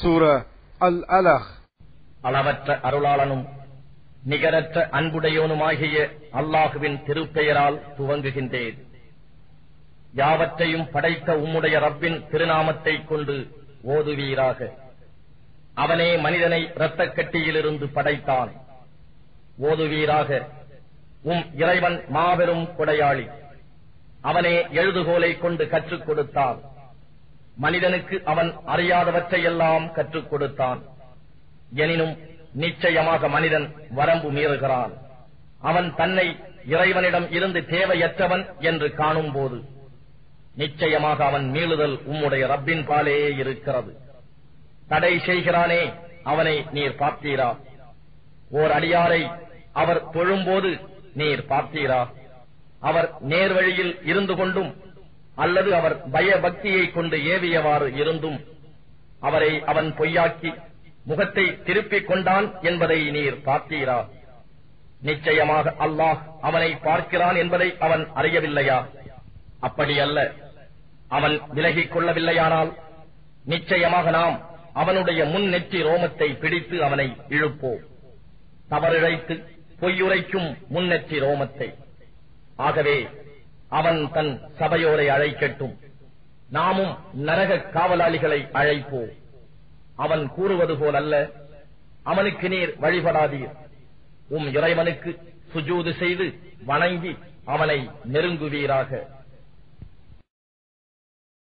சூர அல் அலஹ் அளவற்ற அருளாளனும் நிகரற்ற அன்புடையோனுமாகிய அல்லாஹுவின் திருப்பெயரால் துவங்குகின்றேன். யாவற்றையும் படைத்த உம்முடைய ரப்பின் திருநாமத்தைக் கொண்டு ஓதுவீராக. அவனே மனிதனை இரத்தக் கட்டியிலிருந்து படைத்தான். ஓதுவீராக உம் இறைவன் மாபெரும் கொடையாளி. அவனே எழுதுகோலை கொண்டு கற்றுக் கொடுத்தான். மனிதனுக்கு அவன் அறியாதவற்றையெல்லாம் கற்றுக் கொடுத்தான். எனினும் நிச்சயமாக மனிதன் வரம்பு மீறுகிறான். அவன் தன்னை இறைவனிடம் இருந்து தேவையற்றவன் என்று காணும் போது நிச்சயமாக அவன் மீளுதல் உம்முடைய ரப்பின் பாலே இருக்கிறது. தடை செய்கிறானே அவனை நீர் பார்த்தீரா? ஓர் அடியாரை அவர் தொழும்போது நீர் பார்த்தீரா? அவர் நேர்வழியில் இருந்து கொண்டும் அல்லது அவர் பயபக்தியை கொண்டு ஏவியவாறு இருந்தும் அவரை அவன் பொய்யாக்கி முகத்தை திருப்பிக் கொண்டான் என்பதை நீர் பார்த்தீரா? நிச்சயமாக அல்லாஹ் அவனை பார்க்கிறான் என்பதை அவன் அறியவில்லையா? அப்படியல்ல. அவன் விலகிக் கொள்ளவில்லையானால் நிச்சயமாக நாம் அவனுடைய முன் நெற்றி ரோமத்தை பிடித்து அவனை இழுப்போம். தவறிழைத்து பொய்யுரைக்கும் முன்னெற்றி ரோமத்தை. ஆகவே அவன் தன் சபையோரை அழைக்கட்டும். நாமும் நரக காவலாளிகளை அழைப்போம். அவன் கூறுவது போலல்ல. அவனுக்கு நீர் வழிபடாதீர். உம் இறைவனுக்கு சுஜூது செய்து வணங்கி அவனை நெருங்குவீராக.